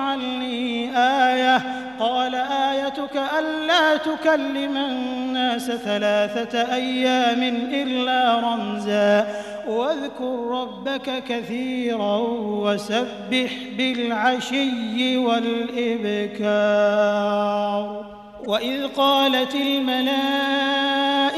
اجعل لي آية. قال آيتك ألا تكلم الناس ثلاثة أيام إلا رمزا. واذكر ربك كثيرا وسبح بالعشي والإبكار. وإذ قالت الملائكة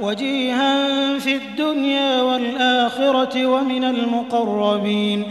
وجيها في الدنيا والآخرة ومن المقربين